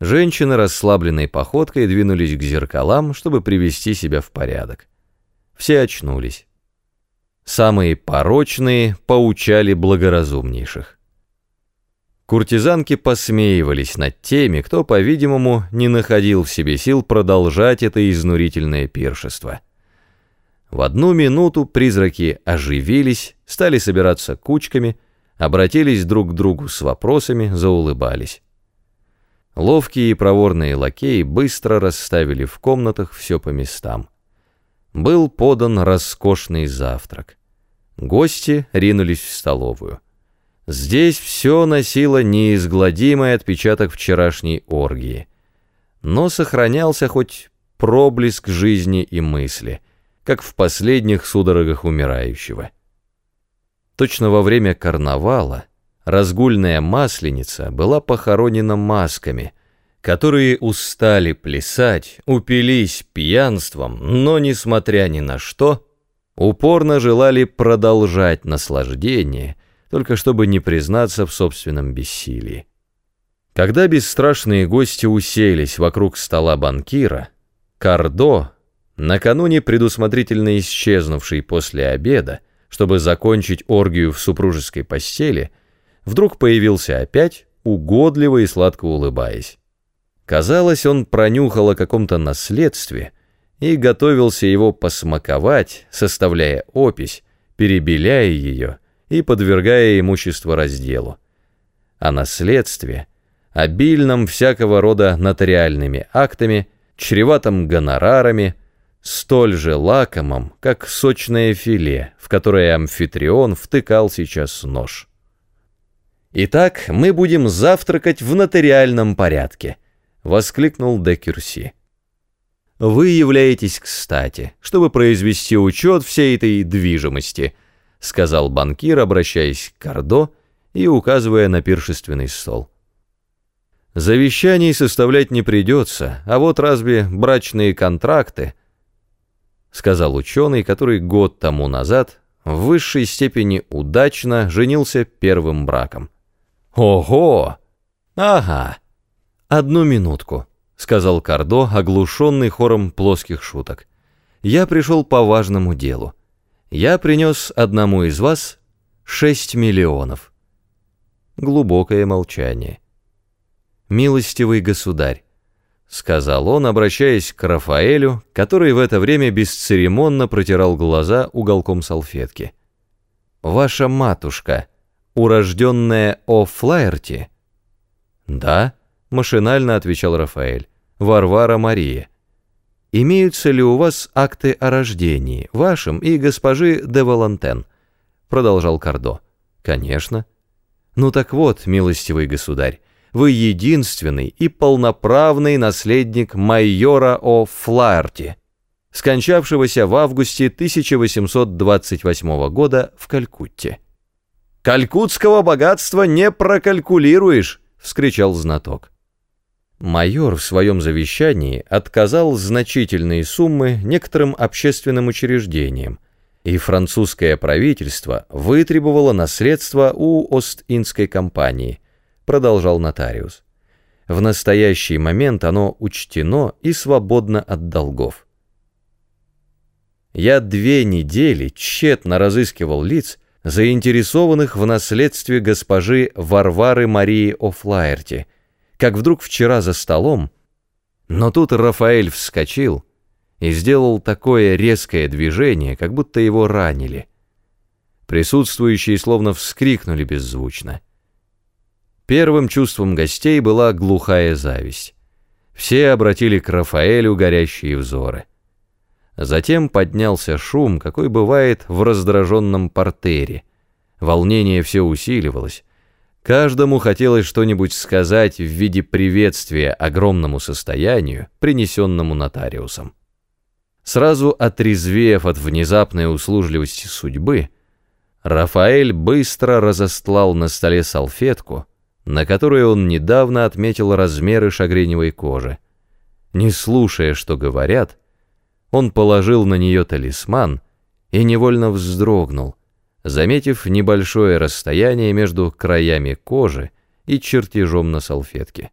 Женщины расслабленной походкой двинулись к зеркалам, чтобы привести себя в порядок. Все очнулись. Самые порочные поучали благоразумнейших. Куртизанки посмеивались над теми, кто, по-видимому, не находил в себе сил продолжать это изнурительное пиршество. В одну минуту призраки оживились, стали собираться кучками, обратились друг к другу с вопросами, заулыбались. Ловкие и проворные лакеи быстро расставили в комнатах все по местам. Был подан роскошный завтрак. Гости ринулись в столовую. Здесь все носило неизгладимый отпечаток вчерашней оргии. Но сохранялся хоть проблеск жизни и мысли, как в последних судорогах умирающего. Точно во время карнавала разгульная масленица была похоронена масками, которые устали плясать, упились пьянством, но, несмотря ни на что, упорно желали продолжать наслаждение, только чтобы не признаться в собственном бессилии. Когда бесстрашные гости уселись вокруг стола банкира, Кардо, накануне предусмотрительно исчезнувший после обеда, чтобы закончить оргию в супружеской постели, вдруг появился опять, угодливо и сладко улыбаясь. Казалось, он пронюхал о каком-то наследстве и готовился его посмаковать, составляя опись, перебеляя ее и подвергая имущество разделу. О наследстве, обильном всякого рода нотариальными актами, чреватом гонорарами, столь же лакомом, как сочное филе, в которое амфитрион втыкал сейчас нож. «Итак, мы будем завтракать в нотариальном порядке», — воскликнул де Кюрси. «Вы являетесь кстати, чтобы произвести учет всей этой движимости», — сказал банкир, обращаясь к Кардо и указывая на пиршественный стол. «Завещаний составлять не придется, а вот разве брачные контракты?» — сказал ученый, который год тому назад в высшей степени удачно женился первым браком. «Ого! Ага! Одну минутку», — сказал Кардо, оглушенный хором плоских шуток. «Я пришел по важному делу. Я принес одному из вас шесть миллионов». Глубокое молчание. «Милостивый государь», — сказал он, обращаясь к Рафаэлю, который в это время бесцеремонно протирал глаза уголком салфетки. «Ваша матушка...» урожденная О. Флаерти?» «Да», — машинально отвечал Рафаэль, — «Варвара Мария». «Имеются ли у вас акты о рождении, вашим и госпожи де Валантен?» — продолжал Кардо. «Конечно». «Ну так вот, милостивый государь, вы единственный и полноправный наследник майора О. Скончавшегося в августе 1828 года в Калькутте. «Калькутского богатства не прокалькулируешь!» — вскричал знаток. Майор в своем завещании отказал значительные суммы некоторым общественным учреждениям, и французское правительство вытребовало наследство у Ост-Индской компании, продолжал нотариус. В настоящий момент оно учтено и свободно от долгов. Я две недели тщетно разыскивал лиц, заинтересованных в наследстве госпожи Варвары Марии О'Флаерти, как вдруг вчера за столом, но тут Рафаэль вскочил и сделал такое резкое движение, как будто его ранили. Присутствующие словно вскрикнули беззвучно. Первым чувством гостей была глухая зависть. Все обратили к Рафаэлю горящие взоры. Затем поднялся шум, какой бывает в раздраженном портере. Волнение все усиливалось. Каждому хотелось что-нибудь сказать в виде приветствия огромному состоянию, принесенному нотариусом. Сразу отрезвев от внезапной услужливости судьбы, Рафаэль быстро разостлал на столе салфетку, на которой он недавно отметил размеры шагреневой кожи. Не слушая, что говорят, он положил на нее талисман и невольно вздрогнул, заметив небольшое расстояние между краями кожи и чертежом на салфетке.